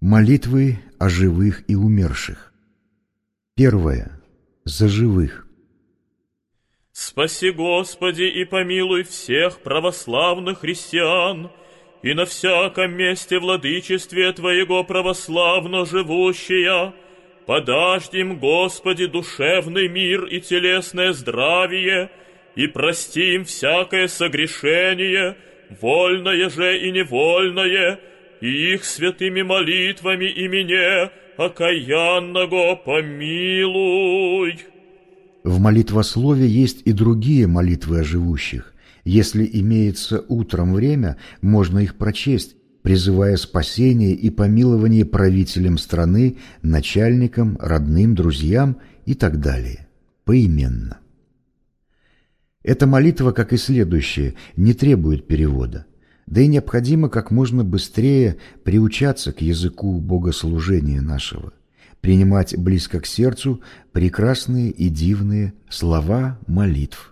Молитвы о живых и умерших. Первое. За живых. Спаси, Господи, и помилуй всех православных христиан, и на всяком месте владычестве Твоего православно живущая, подождем, Господи, душевный мир и телесное здравие, и простим всякое согрешение, вольное же и невольное, и их святыми молитвами и мне, окаянного, помилуй. В молитвослове есть и другие молитвы о живущих. Если имеется утром время, можно их прочесть, призывая спасение и помилование правителям страны, начальникам, родным, друзьям и так далее, поименно. Эта молитва, как и следующая, не требует перевода, да и необходимо как можно быстрее приучаться к языку богослужения нашего, принимать близко к сердцу прекрасные и дивные слова молитв.